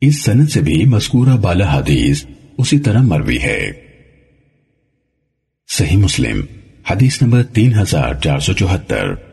اس سند سے بھی مذکورہ بالا حدیث اسی طرح مروی ہے۔ صحیح مسلم، حدیث نمبر تین ہزار چار سو چوہتر۔